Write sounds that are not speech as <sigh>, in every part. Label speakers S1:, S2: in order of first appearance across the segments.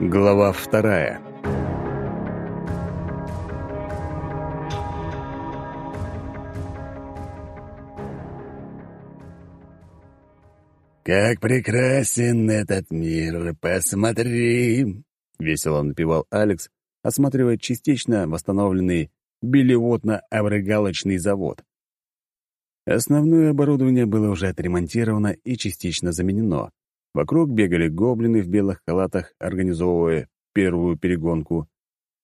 S1: Глава вторая.
S2: «Как прекрасен этот мир! Посмотри!» — весело напевал Алекс, осматривая частично восстановленный белеводно-обрыгалочный завод. Основное оборудование было уже отремонтировано и частично заменено. Вокруг бегали гоблины в белых халатах, организовывая первую перегонку.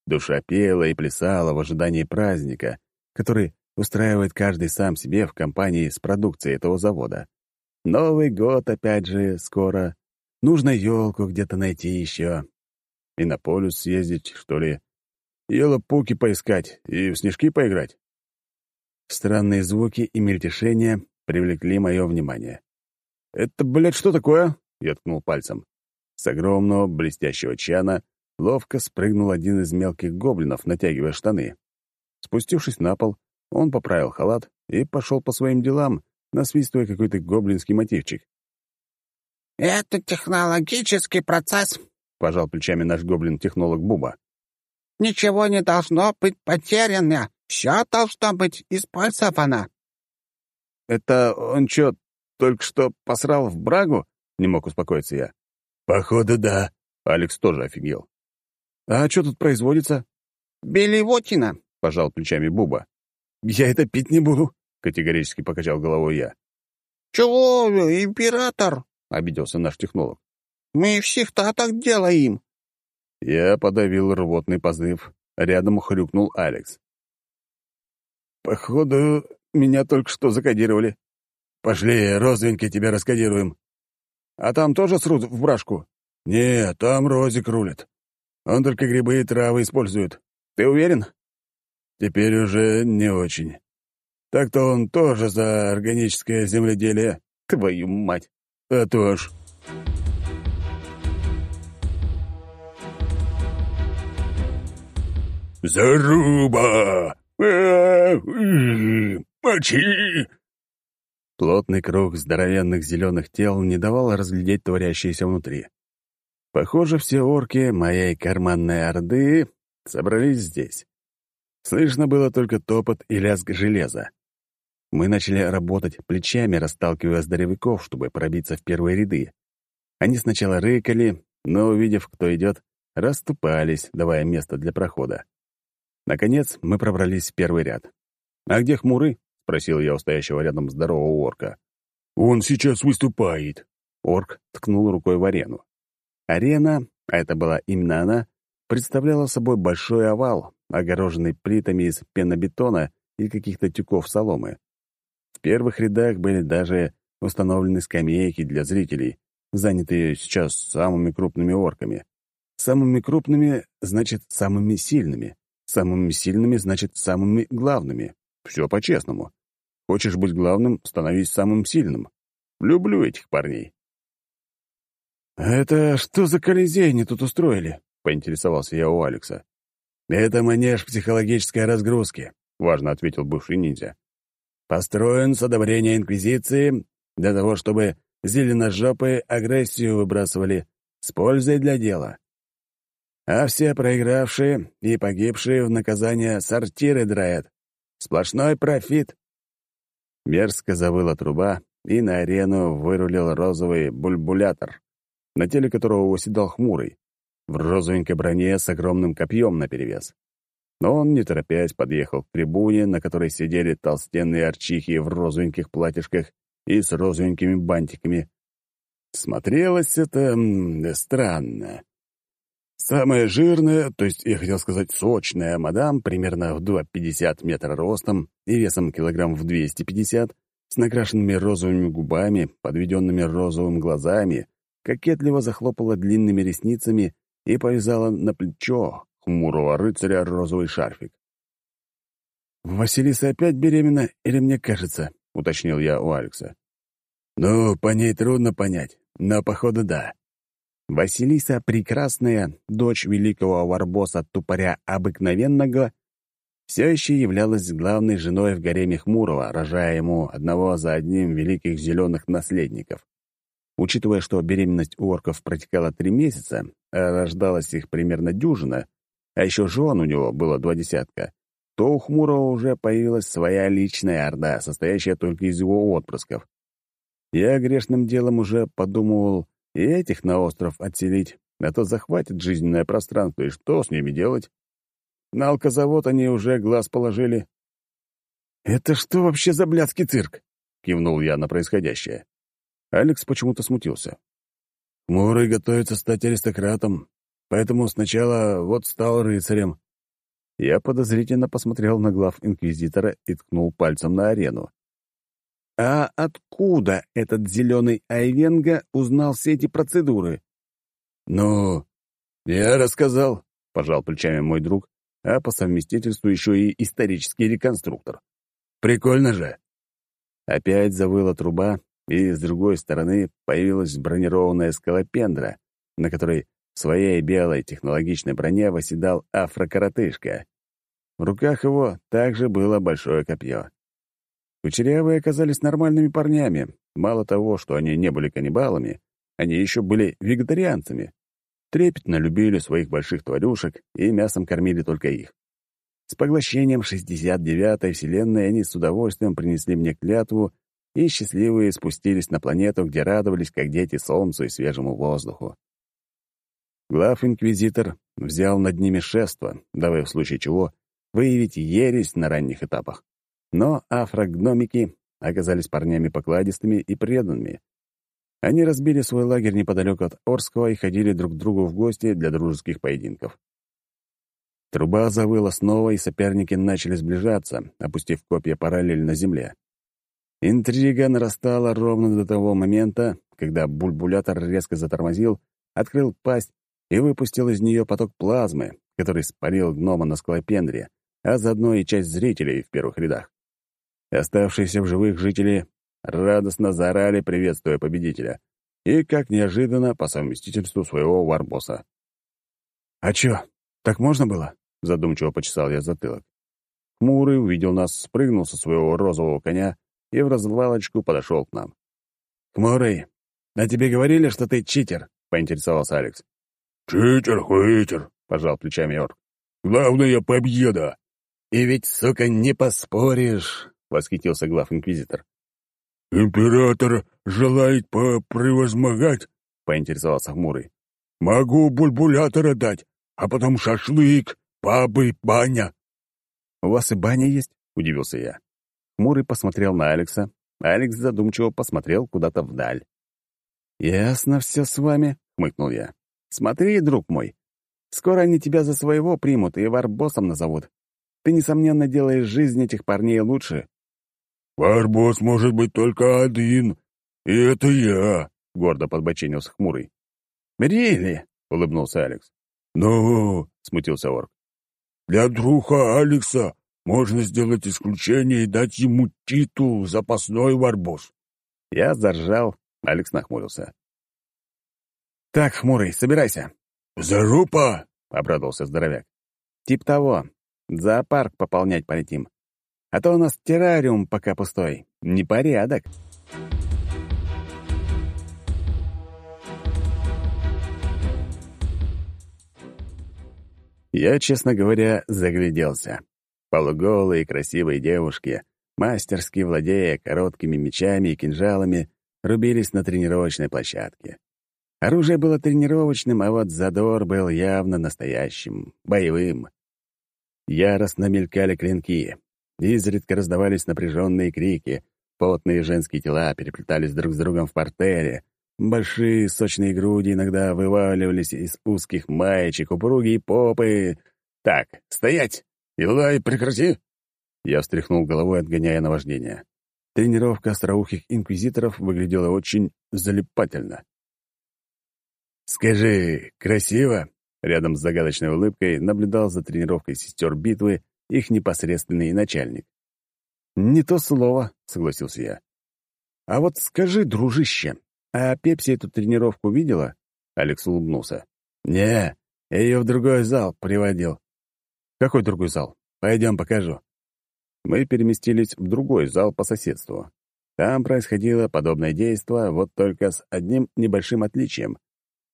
S2: Душа пела и плясала в ожидании праздника, который устраивает каждый сам себе в компании с продукцией этого завода. Новый год, опять же, скоро. Нужно елку где-то найти еще. И на полюс съездить, что ли. Елопуки поискать и в снежки поиграть. Странные звуки и мельтешения привлекли мое внимание. «Это, блядь, что такое?» — я ткнул пальцем. С огромного блестящего чана ловко спрыгнул один из мелких гоблинов, натягивая штаны. Спустившись на пол, он поправил халат и пошел по своим делам, насвистывая какой-то гоблинский мотивчик.
S3: «Это технологический процесс», —
S2: пожал плечами наш гоблин-технолог Буба.
S3: «Ничего не должно быть потеряно. Все должно быть использовано».
S2: «Это он что, только что посрал в брагу?» — не мог успокоиться я.
S1: «Походу, да».
S2: Алекс тоже офигел.
S1: «А что тут производится?»
S3: «Белевотина», —
S2: пожал плечами Буба.
S1: «Я это пить не буду», — категорически покачал головой я.
S3: «Чего император?»
S2: — обиделся наш технолог.
S3: «Мы всегда так делаем».
S2: Я подавил рвотный позыв. Рядом хрюкнул Алекс.
S1: «Походу, меня только что закодировали. Пошли, розовенько тебя раскодируем. А там тоже срут в брашку?» «Не, там Розик рулит. Он только грибы и травы использует. Ты уверен?» «Теперь уже не очень. Так-то он тоже за органическое земледелие. Твою мать! А то ж!»
S2: «Заруба! Мочи!» Плотный круг здоровенных зеленых тел не давал разглядеть творящееся внутри. Похоже, все орки моей карманной орды собрались здесь. Слышно было только топот и лязг железа. Мы начали работать плечами, расталкивая здоровяков, чтобы пробиться в первые ряды. Они сначала рыкали, но, увидев, кто идет, расступались, давая место для прохода. Наконец, мы пробрались в первый ряд. «А где хмурый?» — спросил я у стоящего рядом здорового орка.
S1: «Он сейчас выступает».
S2: Орк ткнул рукой в арену. Арена, а это была именно она, представляла собой большой овал, огороженный плитами из пенобетона и каких-то тюков соломы. В первых рядах были даже установлены скамейки для зрителей, занятые сейчас самыми крупными орками. Самыми крупными значит самыми сильными. Самыми сильными значит самыми главными. Все по-честному. Хочешь быть главным — становись самым сильным. Люблю этих парней.
S1: «Это что за колизей они тут устроили?» — поинтересовался я у Алекса.
S2: «Это манеж психологической разгрузки», — важно ответил бывший ниндзя. «Построен с одобрения Инквизиции для того, чтобы зеленожопые агрессию выбрасывали с пользой для дела. А все проигравшие и погибшие в наказание сортиры драят. Сплошной профит». Мерзко завыла труба, и на арену вырулил розовый бульбулятор на теле которого восседал хмурый, в розовенькой броне с огромным копьем наперевес. Но он, не торопясь, подъехал к трибуне, на которой сидели толстенные арчихи в розовеньких платьишках и с розовенькими бантиками. Смотрелось это странно. Самая жирная, то есть, я хотел сказать, сочная мадам, примерно в 2,50 метра ростом и весом килограмм в 250, с накрашенными розовыми губами, подведенными розовым глазами, кокетливо захлопала длинными ресницами и повязала на плечо хмурого рыцаря розовый шарфик.
S1: «Василиса опять беременна, или мне кажется?» — уточнил я у Алекса.
S2: «Ну, по ней трудно понять, но, походу, да».
S1: Василиса Прекрасная, дочь великого варбоса-тупоря обыкновенного, все еще являлась главной женой в гареме Хмурого, рожая ему одного за одним великих зеленых наследников.
S2: Учитывая, что беременность у орков протекала три месяца, а рождалась их примерно дюжина, а еще жен у него было два десятка, то у Хмурого уже появилась своя личная орда, состоящая только из его отпрысков. Я грешным делом уже подумывал и этих на остров отселить, а то захватит жизненное пространство, и что с ними делать? На алкозавод они уже глаз положили. «Это что вообще за блядский цирк?» — кивнул я на происходящее. Алекс почему-то смутился. «Хмурый готовится стать аристократом, поэтому сначала вот стал рыцарем». Я подозрительно посмотрел на глав инквизитора и ткнул пальцем на арену. «А откуда этот зеленый Айвенга узнал все эти процедуры?» «Ну, я рассказал», — пожал плечами мой друг, а по совместительству еще и исторический реконструктор. «Прикольно же!» Опять завыла труба, и с другой стороны появилась бронированная скалопендра, на которой в своей белой технологичной броне восседал афрокоротышка. В руках его также было большое копье. Кучерявые оказались нормальными парнями. Мало того, что они не были каннибалами, они еще были вегетарианцами. Трепетно любили своих больших тварюшек и мясом кормили только их. С поглощением 69-й вселенной они с удовольствием принесли мне клятву и счастливые спустились на планету, где радовались, как дети, солнцу и свежему воздуху. Глав-инквизитор взял над ними шество, давая в случае чего выявить ересь на ранних этапах. Но афрогномики оказались парнями покладистыми и преданными. Они разбили свой лагерь неподалеку от Орского и ходили друг к другу в гости для дружеских поединков. Труба завыла снова, и соперники начали сближаться, опустив копья параллель на земле. Интрига нарастала ровно до того момента, когда бульбулятор резко затормозил, открыл пасть и выпустил из нее поток плазмы, который спалил гнома на скалопендре, а заодно и часть зрителей в первых рядах. Оставшиеся в живых жители радостно заорали, приветствуя победителя, и, как неожиданно, по совместительству своего варбоса. «А чё, так можно было?» — задумчиво почесал я затылок. Хмурый увидел нас, спрыгнул со своего розового коня и в развалочку подошел к нам. «Хмурый, а тебе говорили, что ты читер?» — поинтересовался Алекс.
S1: «Читер, хитер», — пожал плечами Орк. «Главное — победа!»
S2: «И ведь, сука, не поспоришь!» — восхитился глав-инквизитор.
S1: «Император желает попревозмогать?» — поинтересовался Хмурый. «Могу бульбулятора дать, а потом шашлык, бабы, баня».
S2: «У вас и баня есть?» — удивился я. Хмурый посмотрел на Алекса. Алекс задумчиво посмотрел куда-то вдаль. «Ясно все с вами», — хмыкнул я. «Смотри, друг мой, скоро они тебя за своего примут и варбоссом назовут. Ты, несомненно, делаешь жизнь этих парней лучше».
S1: «Варбосс может быть только один, и это я», — гордо подбоченился Хмурый.
S2: «Рили?» — улыбнулся Алекс.
S1: «Ну», — смутился Орк, — «для друга Алекса можно сделать исключение и дать ему титул «Запасной варбос».
S2: Я заржал, Алекс нахмурился. «Так, хмурый, собирайся».
S1: «Зарупа!»
S2: — обрадовался здоровяк. «Тип того. Зоопарк пополнять полетим. А то у нас террариум пока пустой. Непорядок». Я, честно говоря, загляделся. Полуголые красивые девушки, мастерски владея короткими мечами и кинжалами, рубились на тренировочной площадке. Оружие было тренировочным, а вот задор был явно настоящим, боевым. Яростно мелькали клинки. Изредка раздавались напряженные крики, потные женские тела переплетались друг с другом в портере, большие сочные груди иногда вываливались из узких маечек, упругие попы. «Так, стоять!» «Илай, прекрати!» Я встряхнул головой, отгоняя наваждение. Тренировка остроухих инквизиторов выглядела очень залипательно. «Скажи, красиво?» Рядом с загадочной улыбкой наблюдал за тренировкой сестер битвы их непосредственный начальник. «Не то слово», — согласился я. «А вот скажи, дружище, а Пепси эту тренировку видела?» Алекс улыбнулся. «Не, я ее в другой зал приводил. «Какой другой зал? Пойдем покажу». Мы переместились в другой зал по соседству. Там происходило подобное действо, вот только с одним небольшим отличием.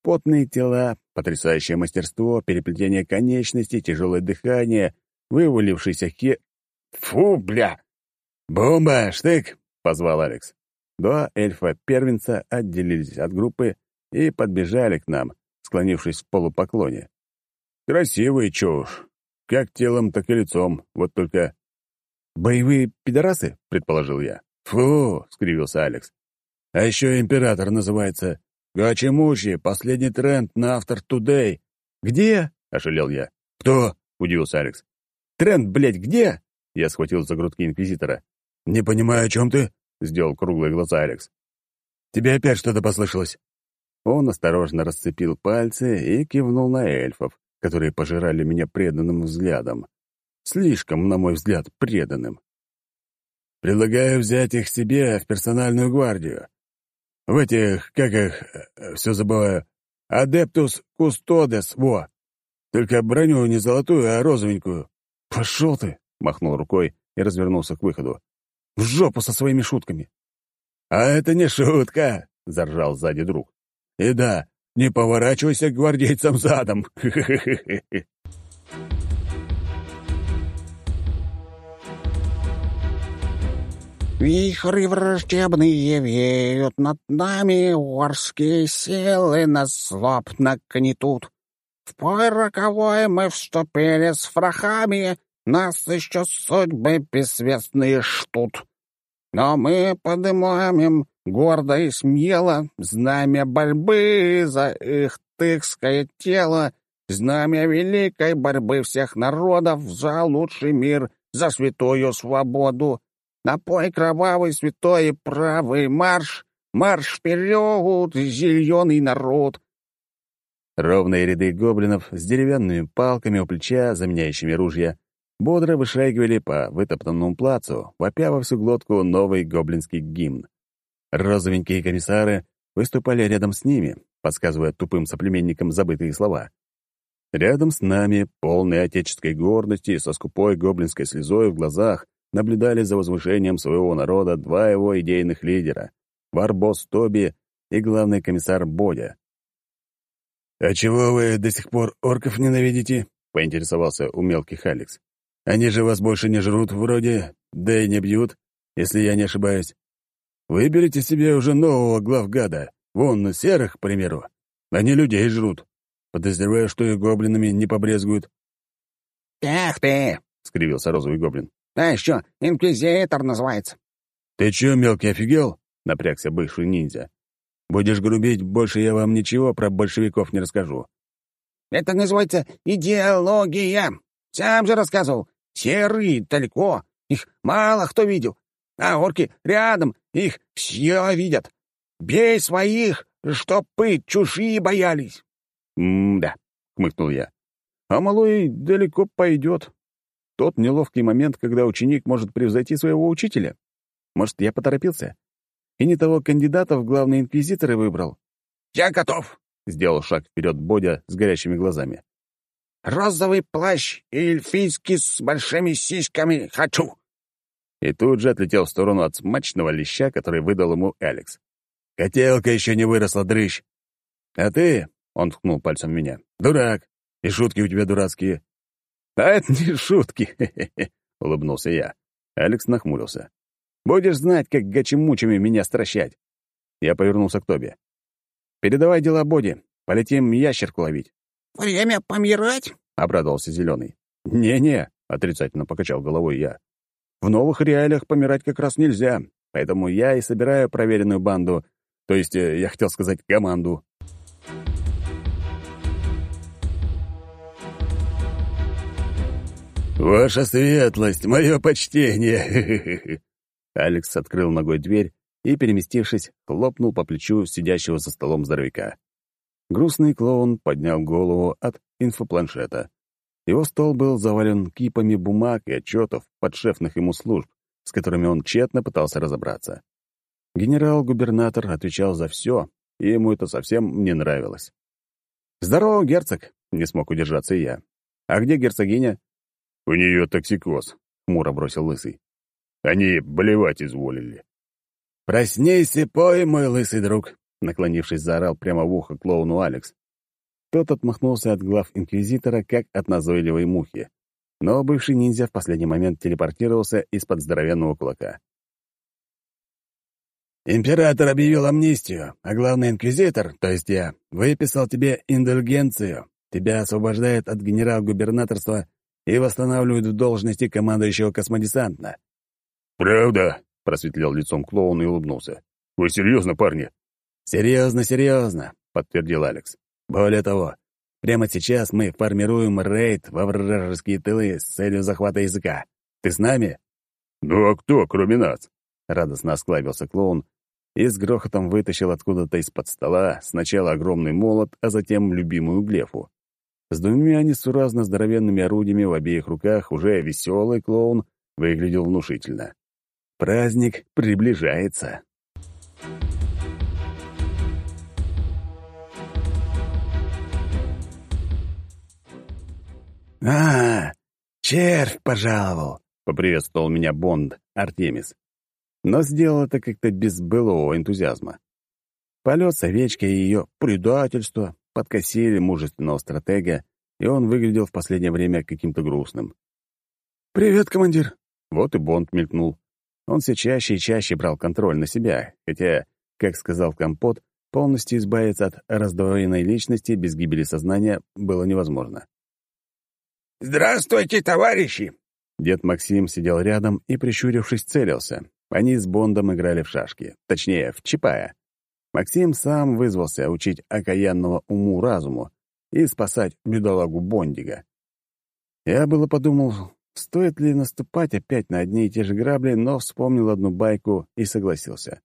S2: Потные тела, потрясающее мастерство, переплетение конечностей, тяжелое дыхание, вывалившийся хе... Фу, бля! «Бомба! Штык!» — позвал Алекс. Два эльфа-первенца отделились от группы и подбежали к нам, склонившись в полупоклоне. Красивые чушь. Как телом, так и лицом. Вот только... «Боевые пидорасы?» — предположил я. «Фу!» — скривился Алекс. «А еще император называется. Гачимучи, последний тренд на автор Тудей». «Где?» — ошалел я. «Кто?» — удивился Алекс. «Тренд, блядь, где?» Я схватил за грудки инквизитора. «Не понимаю, о чем ты?» — сделал круглые глаза Алекс. «Тебе опять что-то послышалось?» Он осторожно расцепил пальцы и кивнул на эльфов, которые пожирали меня преданным взглядом. Слишком, на мой взгляд, преданным. «Предлагаю взять их себе в персональную гвардию. В этих, как их, э, все забываю, Адептус Кустодес, во! Только броню не золотую, а розовенькую». «Пошел ты!» — махнул рукой и развернулся к выходу. В жопу со своими шутками. «А это не шутка!» — заржал сзади друг. «И да, не поворачивайся к гвардейцам задом!» <laughs>
S3: Вихри враждебные веют над нами, Ворские силы нас злоб нагнетут. В бой роковой мы вступили с врагами, нас еще судьбы бессвестные ждут. Но мы поднимаем гордо и смело знамя борьбы за их тыкское тело, знамя великой борьбы всех народов за лучший мир, за святую свободу. Напой кровавый святой и правый марш, марш вперед, зеленый народ,
S2: Ровные ряды гоблинов с деревянными палками у плеча, заменяющими ружья, бодро вышагивали по вытоптанному плацу, вопя во всю глотку новый гоблинский гимн. Розовенькие комиссары выступали рядом с ними, подсказывая тупым соплеменникам забытые слова. Рядом с нами, полной отеческой гордости со скупой гоблинской слезой в глазах, наблюдали за возвышением своего народа два его идейных лидера — Варбос Тоби и главный комиссар Бодя. «А чего вы до сих пор орков ненавидите?» — поинтересовался у мелких Алекс. Они же вас больше не жрут вроде, да и не бьют, если я не ошибаюсь. Выберите себе уже нового главгада, вон серых, к примеру. Они людей жрут. Подозреваю, что и гоблинами не побрезгуют».
S3: «Эх ты!» — скривился розовый гоблин. «Да еще инквизитор называется».
S2: «Ты че, мелкий, офигел?» — напрягся бывший ниндзя. «Будешь грубить, больше я вам ничего про большевиков не расскажу».
S3: «Это называется идеология. Сам же рассказывал. Серые далеко, их мало кто видел. А орки рядом, их все видят. Бей своих, чтоб пыть чужие боялись.
S2: «М-да», — хмыкнул я. «А малой далеко пойдет. Тот неловкий момент, когда ученик может превзойти своего учителя. Может, я поторопился? И не того кандидата в главные инквизиторы выбрал?»
S3: «Я готов», — сделал шаг вперед Бодя с горящими глазами. Розовый плащ и эльфийский с большими сиськами хочу!»
S2: И тут же отлетел в сторону от смачного леща, который выдал ему Алекс. «Котелка еще не выросла, дрыщ!» «А ты...» — он ткнул пальцем в меня. «Дурак! И шутки у тебя дурацкие!» «А это не шутки!» — улыбнулся я. Алекс нахмурился. «Будешь знать, как гачемучами меня стращать!» Я повернулся к Тоби. «Передавай дела Боди. Полетим ящерку ловить».
S3: «Время помирать?»
S2: — обрадовался Зеленый. «Не-не», — отрицательно покачал головой я. «В новых реалиях помирать как раз нельзя, поэтому я и собираю проверенную банду, то есть, э, я хотел сказать, команду». «Ваша светлость, мое почтение!» <laughs> Алекс открыл ногой дверь и, переместившись, хлопнул по плечу сидящего за столом здоровяка. Грустный клоун поднял голову от инфопланшета. Его стол был завален кипами бумаг и отчетов подшефных ему служб, с которыми он тщетно пытался разобраться. Генерал-губернатор отвечал за все, и ему это совсем не нравилось. «Здорово, герцог!» — не смог удержаться и я. «А где герцогиня?» «У нее токсикоз», — хмуро бросил лысый. «Они болевать изволили». «Проснись и пой, мой лысый друг!» Наклонившись, заорал прямо в ухо клоуну Алекс. Тот отмахнулся от глав Инквизитора, как от назойливой мухи. Но бывший ниндзя в последний момент телепортировался из-под здоровенного кулака. «Император объявил амнистию, а главный инквизитор, то есть я, выписал тебе индульгенцию. Тебя освобождает от генерал-губернаторства и восстанавливает в должности командующего космодесантно».
S1: «Правда?» — просветлел лицом клоун и улыбнулся. «Вы серьезно, парни?»
S2: «Серьезно, серьезно», — подтвердил Алекс. «Более того, прямо сейчас мы формируем рейд во вражеские тылы с целью захвата языка. Ты с нами?»
S1: «Ну а кто, кроме нас?»
S2: — радостно осклабился клоун и с грохотом вытащил откуда-то из-под стола сначала огромный молот, а затем любимую глефу. С двумя несуразно здоровенными орудиями в обеих руках уже веселый клоун выглядел внушительно. Праздник приближается. «А, червь пожаловал!» — поприветствовал меня Бонд, Артемис. Но сделал это как-то без былого энтузиазма. Полет с овечкой и ее предательство подкосили мужественного стратега, и он выглядел в последнее время каким-то грустным. «Привет, командир!» Вот и Бонд мелькнул. Он все чаще и чаще брал контроль на себя, хотя, как сказал Компот, полностью избавиться от раздвоенной личности без гибели сознания было невозможно.
S4: «Здравствуйте, товарищи!»
S2: Дед Максим сидел рядом и, прищурившись, целился. Они с Бондом играли в шашки, точнее, в чапая. Максим сам вызвался учить окаянного уму-разуму и спасать бедолагу Бондига. Я было подумал, стоит ли наступать опять на одни и те же грабли, но вспомнил одну байку и согласился.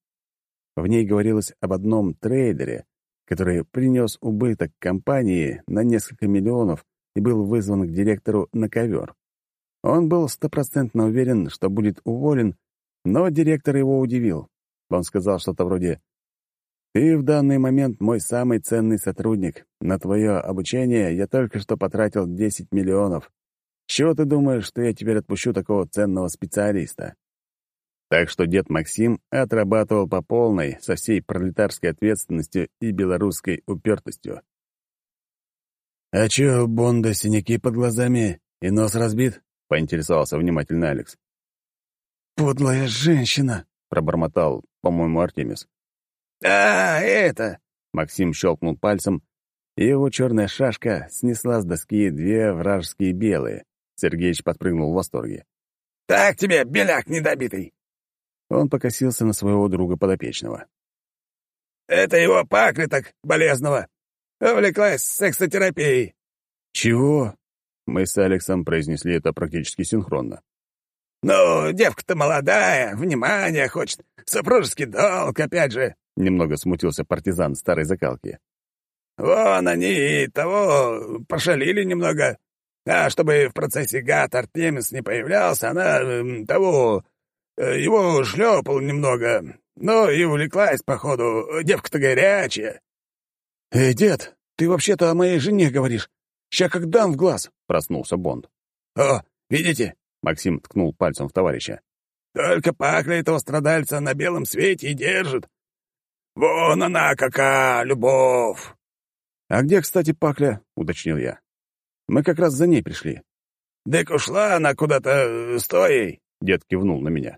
S2: В ней говорилось об одном трейдере, который принес убыток компании на несколько миллионов и был вызван к директору на ковер. Он был стопроцентно уверен, что будет уволен, но директор его удивил. Он сказал что-то вроде «Ты в данный момент мой самый ценный сотрудник. На твое обучение я только что потратил 10 миллионов. чего ты думаешь, что я теперь отпущу такого ценного специалиста?» Так что дед Максим отрабатывал по полной, со всей пролетарской ответственностью и белорусской упертостью. «А чё, Бонда синяки под глазами и нос разбит?» — поинтересовался внимательно Алекс.
S3: «Подлая женщина!»
S2: — пробормотал, по-моему, Артемис.
S4: «А, это...»
S2: — Максим щелкнул пальцем, и его черная шашка снесла с доски две вражеские белые. Сергеич подпрыгнул в восторге.
S4: «Так тебе, беляк недобитый!»
S2: Он покосился на своего друга подопечного.
S4: «Это его пакриток болезного. Увлеклась сексотерапией».
S2: «Чего?» Мы с Алексом произнесли это практически синхронно.
S4: «Ну, девка-то молодая, внимание хочет, супружеский долг, опять же», — немного смутился партизан старой закалки. «Вон они и того пошалили немного. А чтобы в процессе гад Артемис не появлялся, она эм, того... Э, его шлепал немного. Ну и увлеклась, походу. Девка-то горячая».
S3: «Эй, дед, ты вообще-то о моей жене говоришь. Ща как дам в глаз!» — проснулся Бонд.
S4: «О, видите?»
S2: — Максим ткнул пальцем в товарища.
S4: «Только пакля этого страдальца на белом свете и держит. Вон она какая, любовь!»
S2: «А где, кстати, пакля?» — уточнил я. «Мы как раз за ней пришли».
S4: «Дык ушла она куда-то с той», — дед кивнул на меня.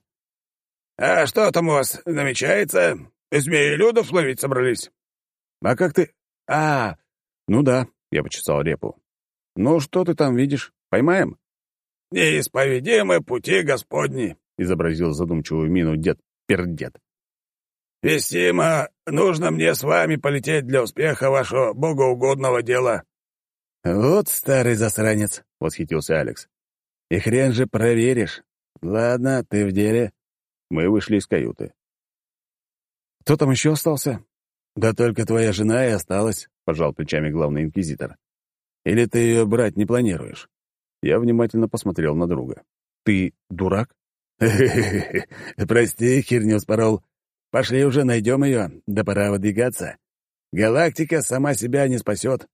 S4: «А что там у вас намечается? Змеи-людов ловить собрались?»
S2: «А как ты...» «А, ну да», — я почесал репу. «Ну, что ты там видишь? Поймаем?»
S4: «Неисповедимы пути Господни», —
S2: изобразил задумчивую мину дед-пердед.
S4: «Вестима, нужно мне с вами полететь для успеха вашего богоугодного дела».
S2: «Вот старый засранец», — восхитился Алекс. «И хрен же проверишь. Ладно, ты в деле». Мы вышли из каюты. «Кто там еще остался?» «Да только твоя жена и осталась», — пожал плечами главный инквизитор. «Или ты ее брать не планируешь?» Я внимательно посмотрел на друга. «Ты дурак?» <laughs>
S4: прости, херню спорол. Пошли уже найдем ее, да пора выдвигаться. Галактика сама себя не спасет».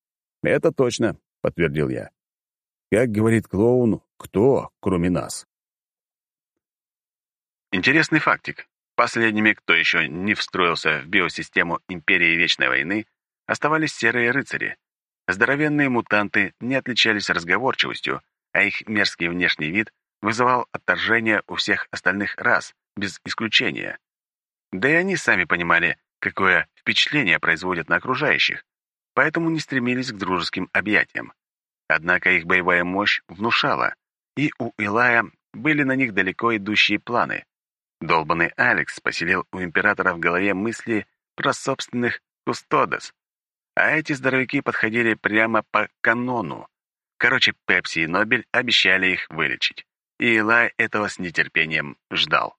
S2: «Это точно», — подтвердил я. Как говорит клоун, кто, кроме нас?
S5: Интересный фактик.
S2: Последними, кто еще не встроился в биосистему Империи Вечной Войны, оставались серые рыцари. Здоровенные мутанты не отличались разговорчивостью, а их мерзкий внешний вид вызывал отторжение у всех остальных рас, без исключения. Да и они сами понимали, какое впечатление производят на окружающих, поэтому не стремились к дружеским объятиям. Однако их боевая мощь внушала, и у Илая были на них далеко идущие планы. Долбанный Алекс поселил у императора в голове мысли про собственных кустодос, а эти здоровяки подходили прямо по канону. Короче, Пепси и Нобель обещали их вылечить, и Илай этого с нетерпением ждал.